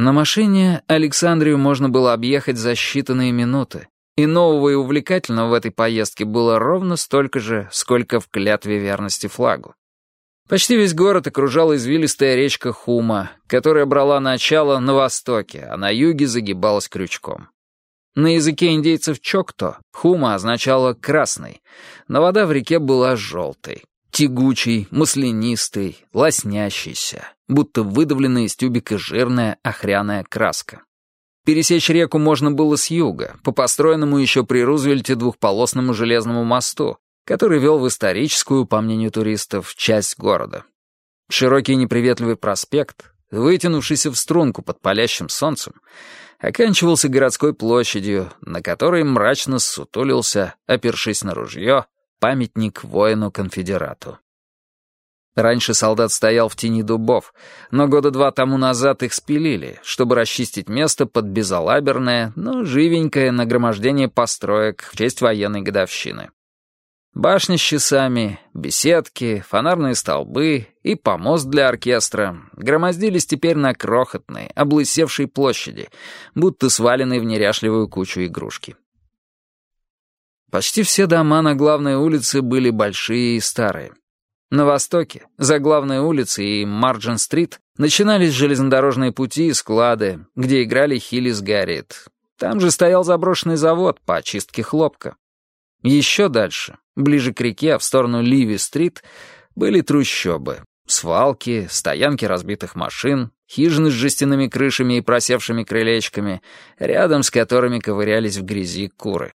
На машине Александрию можно было объехать за считанные минуты, и нового и увлекательного в этой поездке было ровно столько же, сколько в клятве верности флагу. Почти весь город окружала извилистая речка Хума, которая брала начало на востоке, а на юге загибалась крючком. На языке индейцев Чокто Хума означала «красный», но вода в реке была желтой. Тягучий, маслянистый, лоснящийся, будто выдавленная из тюбика жирная охряная краска. Пересечь реку можно было с юга, по построенному еще при Рузвельте двухполосному железному мосту, который вел в историческую, по мнению туристов, часть города. Широкий неприветливый проспект, вытянувшийся в струнку под палящим солнцем, оканчивался городской площадью, на которой мрачно сутулился, опершись на ружье, памятник воину-конфедерату. Раньше солдат стоял в тени дубов, но года два тому назад их спилили, чтобы расчистить место под безалаберное, но живенькое нагромождение построек в честь военной годовщины. Башни с часами, беседки, фонарные столбы и помост для оркестра громоздились теперь на крохотной, облысевшей площади, будто сваленной в неряшливую кучу игрушки. Почти все дома на главной улице были большие и старые. На востоке, за главной улицей и Марджин-стрит, начинались железнодорожные пути и склады, где играли Хилли с Гарриет. Там же стоял заброшенный завод по очистке хлопка. Еще дальше, ближе к реке, в сторону Ливи-стрит, были трущобы, свалки, стоянки разбитых машин, хижины с жестяными крышами и просевшими крылечками, рядом с которыми ковырялись в грязи куры.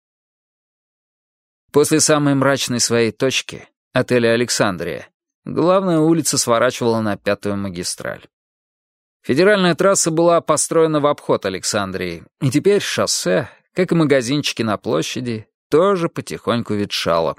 После самой мрачной своей точки, отеля «Александрия», главная улица сворачивала на пятую магистраль. Федеральная трасса была построена в обход Александрии, и теперь шоссе, как и магазинчики на площади, тоже потихоньку ветшало.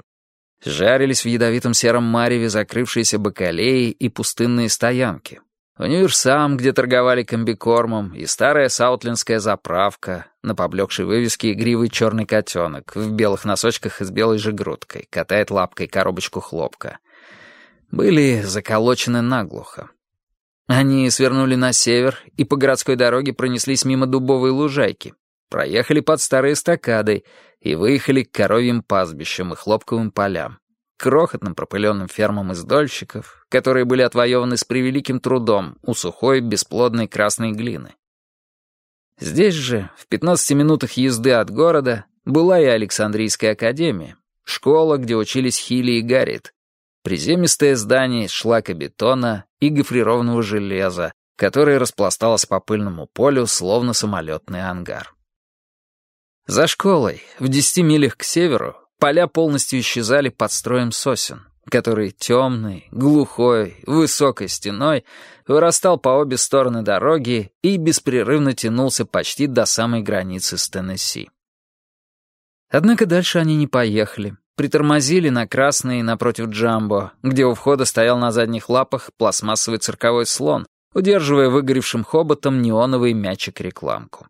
Жарились в ядовитом сером мареве закрывшиеся бакалеи и пустынные стоянки. Универсам, где торговали комбикормом, и старая саутлинская заправка, на поблекшей вывеске игривый черный котенок в белых носочках и с белой же грудкой, катает лапкой коробочку хлопка. Были заколочены наглухо. Они свернули на север и по городской дороге пронеслись мимо дубовой лужайки, проехали под старой эстакадой и выехали к коровьим пастбищам и хлопковым полям крохотным пропыленным фермам издольщиков, которые были отвоеваны с превеликим трудом у сухой бесплодной красной глины. Здесь же, в 15 минутах езды от города, была и Александрийская академия, школа, где учились Хилли и Гаррит, приземистое здание из шлакобетона и гофрированного железа, которое распласталось по пыльному полю, словно самолетный ангар. За школой, в десяти милях к северу, Поля полностью исчезали под строем сосен, который темный, глухой, высокой стеной вырастал по обе стороны дороги и беспрерывно тянулся почти до самой границы с Теннесси. Однако дальше они не поехали. Притормозили на красной напротив Джамбо, где у входа стоял на задних лапах пластмассовый цирковой слон, удерживая выгоревшим хоботом неоновый мячик-рекламку.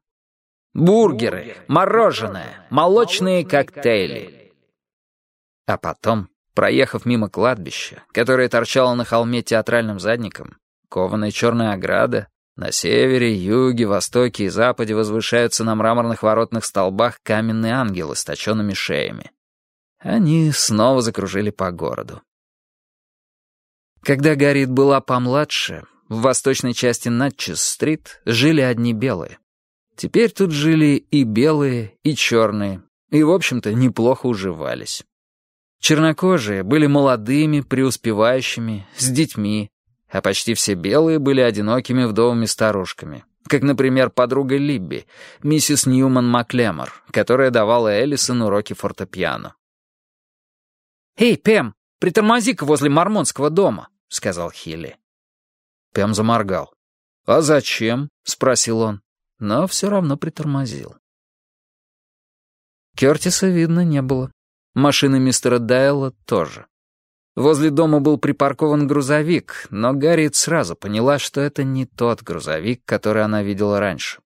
«Бургеры, мороженое, молочные коктейли». А потом, проехав мимо кладбища, которое торчало на холме театральным задником, кованая черная ограда, на севере, юге, востоке и западе возвышаются на мраморных воротных столбах каменные ангелы с точенными шеями. Они снова закружили по городу. Когда Гарриет была помладше, в восточной части Натчес-стрит жили одни белые. Теперь тут жили и белые, и черные, и, в общем-то, неплохо уживались. Чернокожие были молодыми, преуспевающими, с детьми, а почти все белые были одинокими вдовыми старушками, как, например, подруга Либби, миссис Ньюман Маклемор, которая давала Эллисон уроки фортепиано. «Эй, Пем, притормози-ка возле мормонского дома», — сказал Хилли. Пем заморгал. «А зачем?» — спросил он, но все равно притормозил. Кертиса видно не было. Машины мистера Дайла тоже. Возле дома был припаркован грузовик, но Гарриет сразу поняла, что это не тот грузовик, который она видела раньше.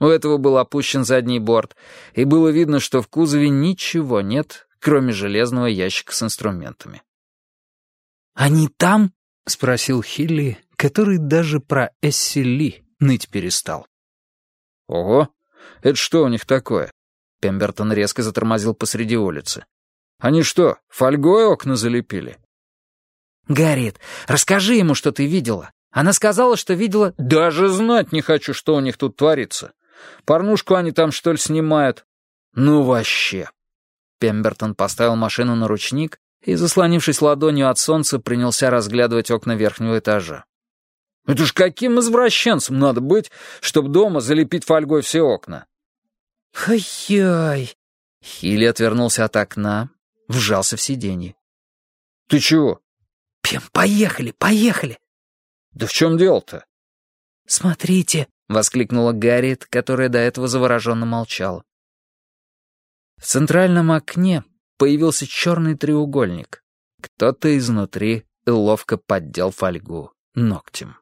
У этого был опущен задний борт, и было видно, что в кузове ничего нет, кроме железного ящика с инструментами. «Они там?» — спросил Хилли, который даже про Эсси Ли ныть перестал. Ого, это что у них такое? Пембертон резко затормозил посреди улицы. Они что, фольгой окна залепили? «Гарриет, расскажи ему, что ты видела. Она сказала, что видела...» «Даже знать не хочу, что у них тут творится. Порнушку они там, что ли, снимают? Ну, вообще!» Пембертон поставил машину на ручник и, заслонившись ладонью от солнца, принялся разглядывать окна верхнего этажа. «Это ж каким извращенцем надо быть, чтобы дома залепить фольгой все окна?» «Ай-яй!» Хилли отвернулся от окна, вжался в сиденье. «Ты чего?» «Пем, поехали, поехали!» «Да в чем дело-то?» «Смотрите!» — воскликнула Гарриет, которая до этого завороженно молчала. В центральном окне появился черный треугольник. Кто-то изнутри ловко поддел фольгу ногтем.